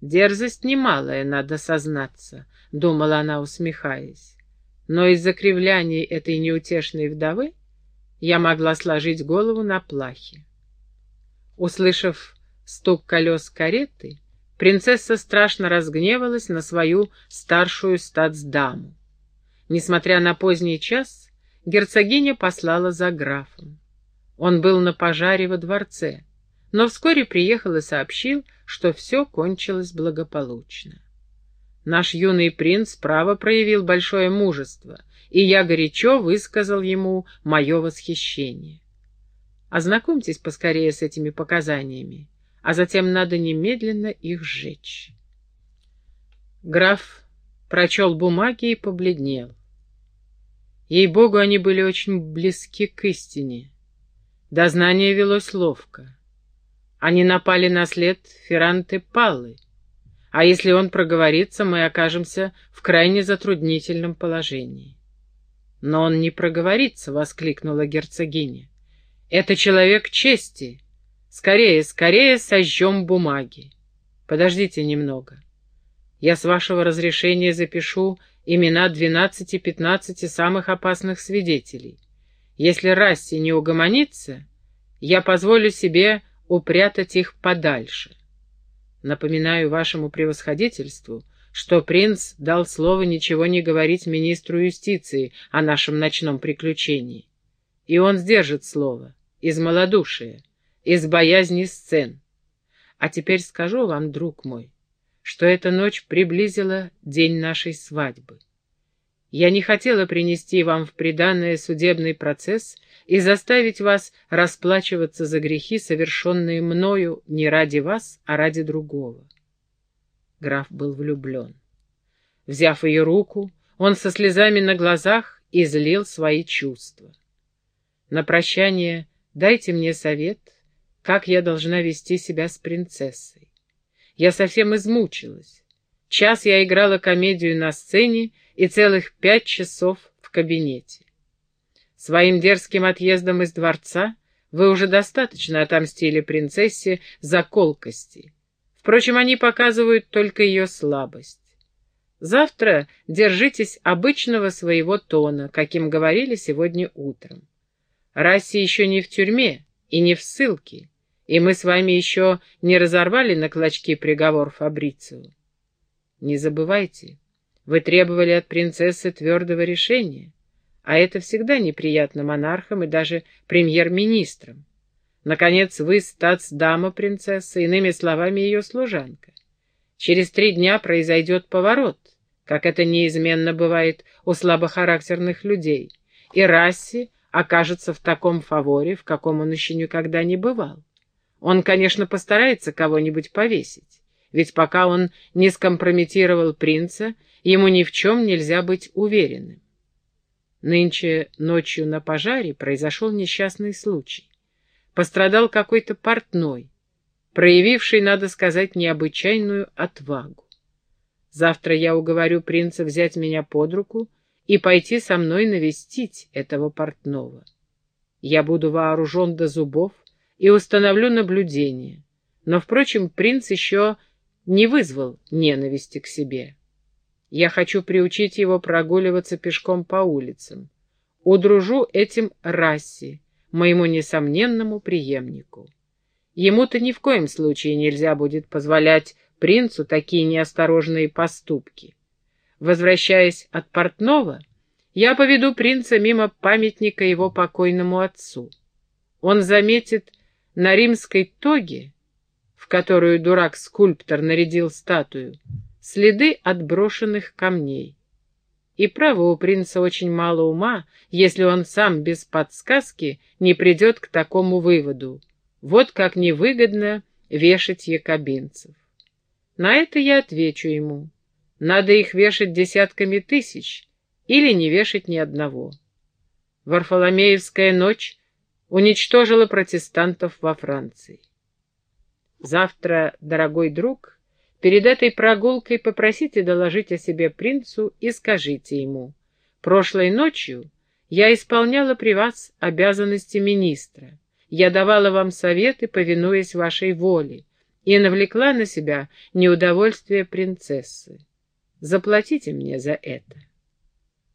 Дерзость немалая, надо сознаться, — думала она, усмехаясь. Но из-за кривляний этой неутешной вдовы я могла сложить голову на плахе. Услышав стук колес кареты, принцесса страшно разгневалась на свою старшую статсдаму. Несмотря на поздний час, герцогиня послала за графом. Он был на пожаре во дворце, но вскоре приехал и сообщил, что все кончилось благополучно. Наш юный принц право проявил большое мужество, и я горячо высказал ему мое восхищение. Ознакомьтесь поскорее с этими показаниями, а затем надо немедленно их сжечь. Граф прочел бумаги и побледнел. Ей-богу, они были очень близки к истине. Дознание велось ловко. Они напали на след Ферранты Паллы, а если он проговорится, мы окажемся в крайне затруднительном положении. «Но он не проговорится!» — воскликнула герцогиня. «Это человек чести. Скорее, скорее сожжем бумаги. Подождите немного. Я с вашего разрешения запишу имена двенадцати-пятнадцати самых опасных свидетелей. Если Расси не угомонится, я позволю себе упрятать их подальше. Напоминаю вашему превосходительству, что принц дал слово ничего не говорить министру юстиции о нашем ночном приключении. И он сдержит слово, из малодушия, из боязни сцен. А теперь скажу вам, друг мой, что эта ночь приблизила день нашей свадьбы. Я не хотела принести вам в приданное судебный процесс и заставить вас расплачиваться за грехи, совершенные мною не ради вас, а ради другого. Граф был влюблен. Взяв ее руку, он со слезами на глазах излил свои чувства. На прощание дайте мне совет, как я должна вести себя с принцессой. Я совсем измучилась. Час я играла комедию на сцене и целых пять часов в кабинете. Своим дерзким отъездом из дворца вы уже достаточно отомстили принцессе за колкости. Впрочем, они показывают только ее слабость. Завтра держитесь обычного своего тона, каким говорили сегодня утром. Расси еще не в тюрьме и не в ссылке, и мы с вами еще не разорвали на клочки приговор Фабрицию. Не забывайте, вы требовали от принцессы твердого решения а это всегда неприятно монархам и даже премьер-министрам. Наконец, вы статс-дама принцесса, иными словами, ее служанка. Через три дня произойдет поворот, как это неизменно бывает у слабохарактерных людей, и Расси окажется в таком фаворе, в каком он еще никогда не бывал. Он, конечно, постарается кого-нибудь повесить, ведь пока он не скомпрометировал принца, ему ни в чем нельзя быть уверенным. Нынче ночью на пожаре произошел несчастный случай. Пострадал какой-то портной, проявивший, надо сказать, необычайную отвагу. Завтра я уговорю принца взять меня под руку и пойти со мной навестить этого портного. Я буду вооружен до зубов и установлю наблюдение, но, впрочем, принц еще не вызвал ненависти к себе. Я хочу приучить его прогуливаться пешком по улицам. Удружу этим Расси, моему несомненному преемнику. Ему-то ни в коем случае нельзя будет позволять принцу такие неосторожные поступки. Возвращаясь от портного, я поведу принца мимо памятника его покойному отцу. Он заметит на римской тоге, в которую дурак-скульптор нарядил статую, следы от брошенных камней. И право у принца очень мало ума, если он сам без подсказки не придет к такому выводу. Вот как невыгодно вешать якобинцев. На это я отвечу ему. Надо их вешать десятками тысяч или не вешать ни одного. Варфоломеевская ночь уничтожила протестантов во Франции. Завтра, дорогой друг, Перед этой прогулкой попросите доложить о себе принцу и скажите ему. Прошлой ночью я исполняла при вас обязанности министра. Я давала вам советы, повинуясь вашей воле, и навлекла на себя неудовольствие принцессы. Заплатите мне за это.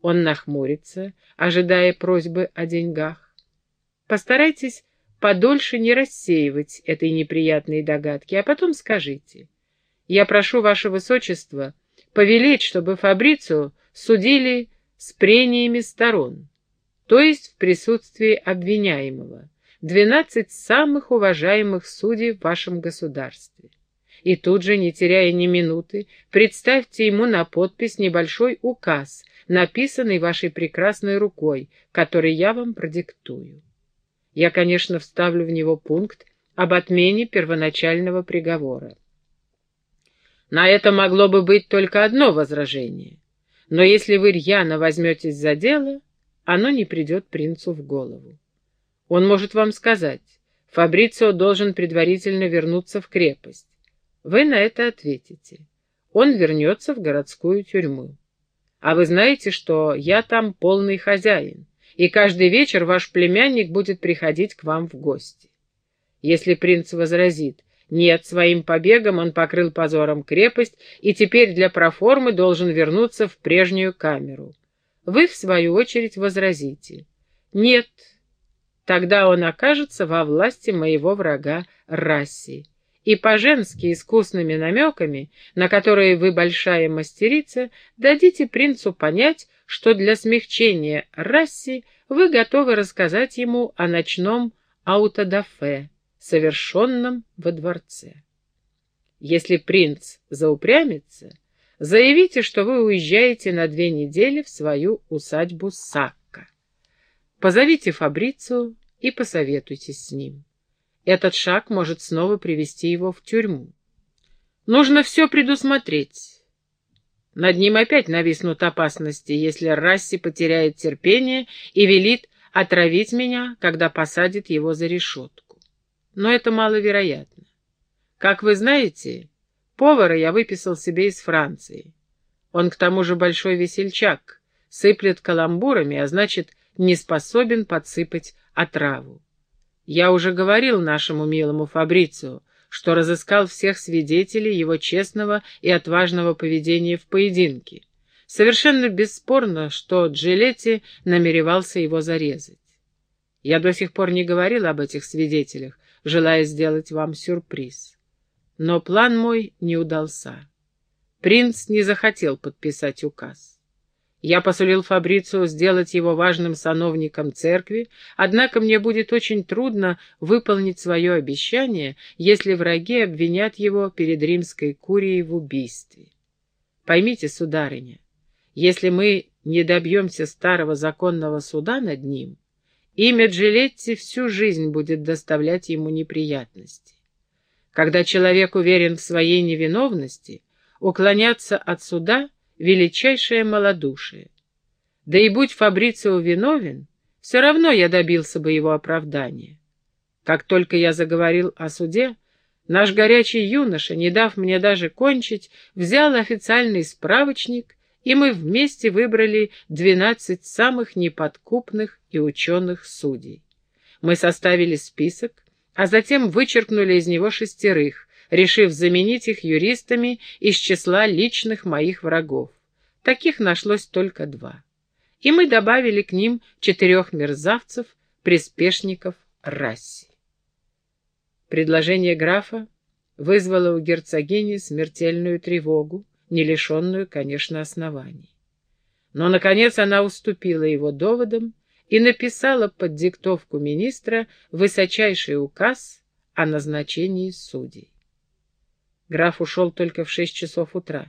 Он нахмурится, ожидая просьбы о деньгах. Постарайтесь подольше не рассеивать этой неприятной догадки, а потом скажите. Я прошу ваше высочество повелеть, чтобы Фабрицу судили с прениями сторон, то есть в присутствии обвиняемого, двенадцать самых уважаемых судей в вашем государстве. И тут же, не теряя ни минуты, представьте ему на подпись небольшой указ, написанный вашей прекрасной рукой, который я вам продиктую. Я, конечно, вставлю в него пункт об отмене первоначального приговора. На это могло бы быть только одно возражение. Но если вы рьяно возьметесь за дело, оно не придет принцу в голову. Он может вам сказать, Фабрицио должен предварительно вернуться в крепость. Вы на это ответите. Он вернется в городскую тюрьму. А вы знаете, что я там полный хозяин, и каждый вечер ваш племянник будет приходить к вам в гости. Если принц возразит, нет, своим побегом он покрыл позором крепость и теперь для проформы должен вернуться в прежнюю камеру. Вы, в свою очередь, возразите. Нет, тогда он окажется во власти моего врага Расси. И по-женски искусными намеками, на которые вы большая мастерица, дадите принцу понять, что для смягчения Расси вы готовы рассказать ему о ночном аутодафе, совершенном во дворце. Если принц заупрямится, заявите, что вы уезжаете на две недели в свою усадьбу Сакка. Позовите Фабрицу и посоветуйтесь с ним. Этот шаг может снова привести его в тюрьму. Нужно все предусмотреть. Над ним опять нависнут опасности, если Расси потеряет терпение и велит отравить меня, когда посадит его за решетку но это маловероятно. Как вы знаете, повара я выписал себе из Франции. Он к тому же большой весельчак, сыплет каламбурами, а значит, не способен подсыпать отраву. Я уже говорил нашему милому Фабрицио, что разыскал всех свидетелей его честного и отважного поведения в поединке. Совершенно бесспорно, что Джилетти намеревался его зарезать. Я до сих пор не говорил об этих свидетелях, желая сделать вам сюрприз. Но план мой не удался. Принц не захотел подписать указ. Я посулил Фабрицию сделать его важным сановником церкви, однако мне будет очень трудно выполнить свое обещание, если враги обвинят его перед римской курией в убийстве. Поймите, сударыня, если мы не добьемся старого законного суда над ним, Имя Джилетти всю жизнь будет доставлять ему неприятности. Когда человек уверен в своей невиновности, уклоняться от суда — величайшее малодушие. Да и будь Фабрицио виновен, все равно я добился бы его оправдания. Как только я заговорил о суде, наш горячий юноша, не дав мне даже кончить, взял официальный справочник и мы вместе выбрали двенадцать самых неподкупных и ученых судей. Мы составили список, а затем вычеркнули из него шестерых, решив заменить их юристами из числа личных моих врагов. Таких нашлось только два. И мы добавили к ним четырех мерзавцев, приспешников Расси. Предложение графа вызвало у герцогини смертельную тревогу, не лишенную, конечно, оснований. Но, наконец, она уступила его доводам и написала под диктовку министра высочайший указ о назначении судей. Граф ушел только в шесть часов утра.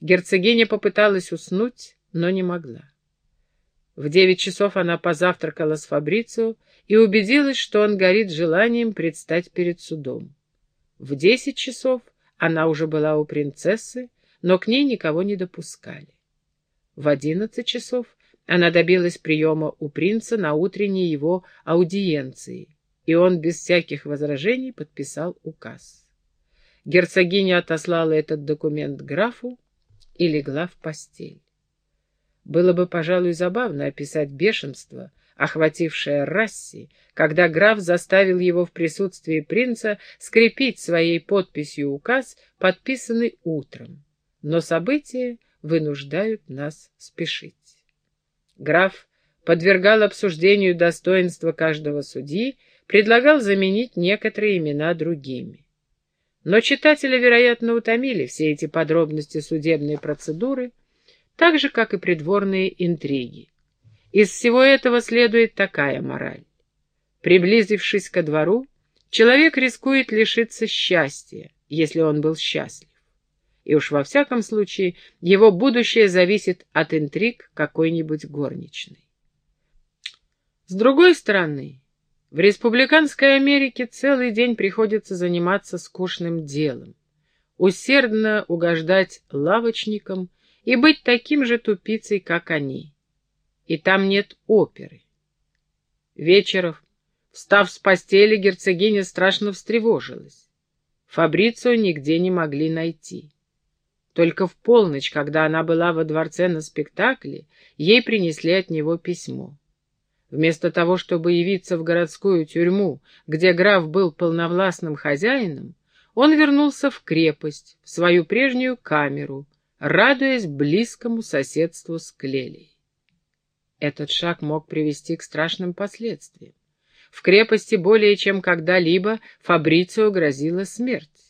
Герцогиня попыталась уснуть, но не могла. В девять часов она позавтракала с Фабрицио и убедилась, что он горит желанием предстать перед судом. В десять часов она уже была у принцессы но к ней никого не допускали. В одиннадцать часов она добилась приема у принца на утренней его аудиенции, и он без всяких возражений подписал указ. Герцогиня отослала этот документ графу и легла в постель. Было бы, пожалуй, забавно описать бешенство, охватившая Расси, когда граф заставил его в присутствии принца скрепить своей подписью указ, подписанный утром. Но события вынуждают нас спешить. Граф подвергал обсуждению достоинства каждого судьи, предлагал заменить некоторые имена другими. Но читателя, вероятно, утомили все эти подробности судебной процедуры, так же, как и придворные интриги. Из всего этого следует такая мораль. Приблизившись ко двору, человек рискует лишиться счастья, если он был счастлив. И уж во всяком случае его будущее зависит от интриг какой-нибудь горничной. С другой стороны, в республиканской Америке целый день приходится заниматься скучным делом, усердно угождать лавочникам и быть таким же тупицей, как они. И там нет оперы. Вечеров, встав с постели, герцогиня страшно встревожилась. Фабрицио нигде не могли найти. Только в полночь, когда она была во дворце на спектакле, ей принесли от него письмо. Вместо того, чтобы явиться в городскую тюрьму, где граф был полновластным хозяином, он вернулся в крепость, в свою прежнюю камеру, радуясь близкому соседству с Клелей. Этот шаг мог привести к страшным последствиям. В крепости более чем когда-либо Фабрицио грозила смерть.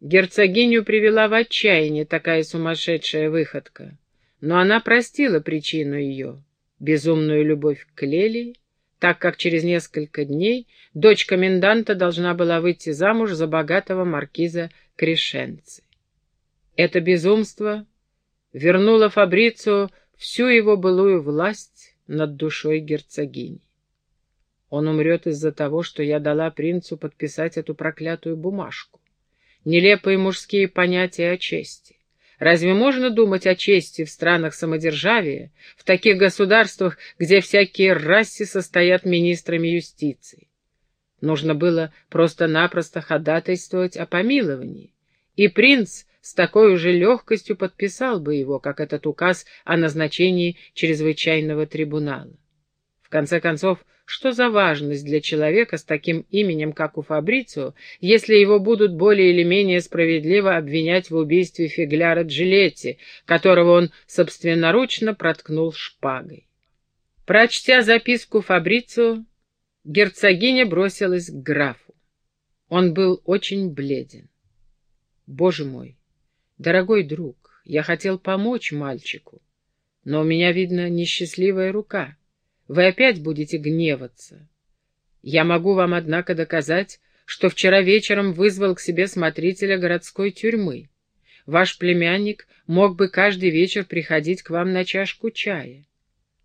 Герцогиню привела в отчаяние такая сумасшедшая выходка, но она простила причину ее безумную любовь к Лелии, так как через несколько дней дочь коменданта должна была выйти замуж за богатого маркиза Крешенци. Это безумство вернуло Фабрицу всю его былую власть над душой герцогини. Он умрет из-за того, что я дала принцу подписать эту проклятую бумажку. Нелепые мужские понятия о чести. Разве можно думать о чести в странах самодержавия, в таких государствах, где всякие раси состоят министрами юстиции? Нужно было просто-напросто ходатайствовать о помиловании, и принц с такой же легкостью подписал бы его, как этот указ о назначении чрезвычайного трибунала. В конце концов, что за важность для человека с таким именем, как у Фабрицио, если его будут более или менее справедливо обвинять в убийстве фигляра Джилетти, которого он собственноручно проткнул шпагой? Прочтя записку Фабрицио, герцогиня бросилась к графу. Он был очень бледен. «Боже мой, дорогой друг, я хотел помочь мальчику, но у меня, видно, несчастливая рука». Вы опять будете гневаться. Я могу вам, однако, доказать, что вчера вечером вызвал к себе смотрителя городской тюрьмы. Ваш племянник мог бы каждый вечер приходить к вам на чашку чая.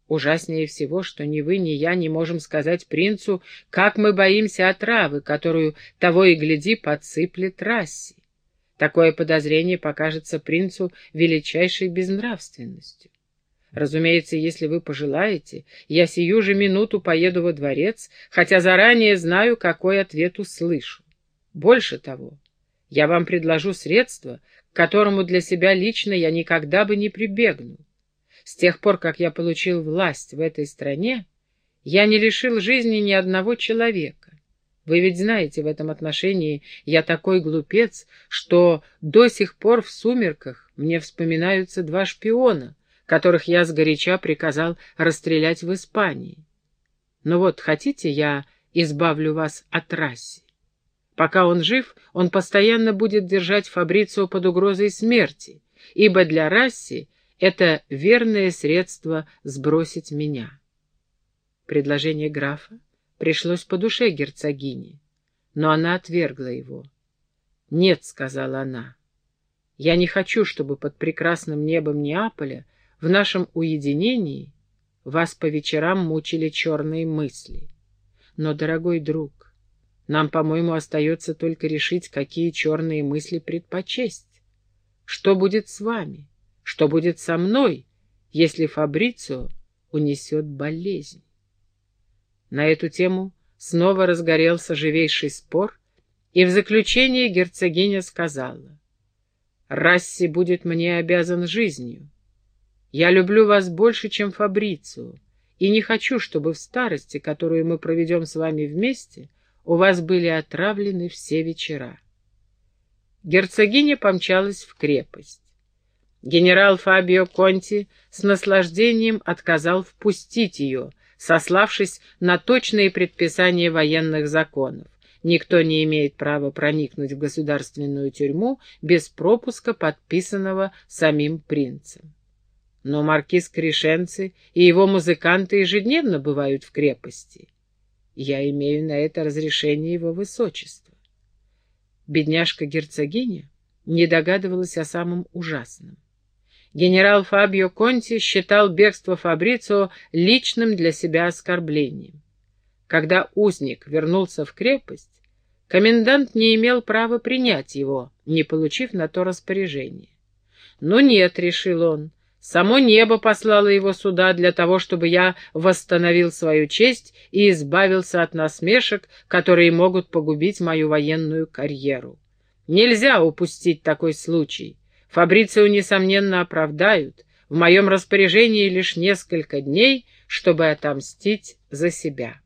Ужаснее всего, что ни вы, ни я не можем сказать принцу, как мы боимся отравы, которую того и гляди подсыплет Расси. Такое подозрение покажется принцу величайшей безнравственностью. Разумеется, если вы пожелаете, я сию же минуту поеду во дворец, хотя заранее знаю, какой ответ услышу. Больше того, я вам предложу средство, к которому для себя лично я никогда бы не прибегнул. С тех пор, как я получил власть в этой стране, я не лишил жизни ни одного человека. Вы ведь знаете, в этом отношении я такой глупец, что до сих пор в сумерках мне вспоминаются два шпиона — которых я сгоряча приказал расстрелять в Испании. Но вот, хотите, я избавлю вас от Расси? Пока он жив, он постоянно будет держать Фабрицио под угрозой смерти, ибо для Расси это верное средство сбросить меня. Предложение графа пришлось по душе герцогине, но она отвергла его. «Нет», — сказала она, — «я не хочу, чтобы под прекрасным небом Неаполя в нашем уединении вас по вечерам мучили черные мысли. Но, дорогой друг, нам, по-моему, остается только решить, какие черные мысли предпочесть. Что будет с вами? Что будет со мной, если Фабрицио унесет болезнь? На эту тему снова разгорелся живейший спор, и в заключение герцогиня сказала, «Расси будет мне обязан жизнью. Я люблю вас больше, чем Фабрицию, и не хочу, чтобы в старости, которую мы проведем с вами вместе, у вас были отравлены все вечера. Герцогиня помчалась в крепость. Генерал Фабио Конти с наслаждением отказал впустить ее, сославшись на точные предписания военных законов. Никто не имеет права проникнуть в государственную тюрьму без пропуска, подписанного самим принцем. Но маркиз Кришенци и его музыканты ежедневно бывают в крепости. Я имею на это разрешение его высочества. Бедняжка-герцогиня не догадывалась о самом ужасном. Генерал Фабио Конти считал бегство Фабрицио личным для себя оскорблением. Когда узник вернулся в крепость, комендант не имел права принять его, не получив на то распоряжение. «Ну нет», — решил он, Само небо послало его сюда для того, чтобы я восстановил свою честь и избавился от насмешек, которые могут погубить мою военную карьеру. Нельзя упустить такой случай. Фабрицио, несомненно, оправдают. В моем распоряжении лишь несколько дней, чтобы отомстить за себя.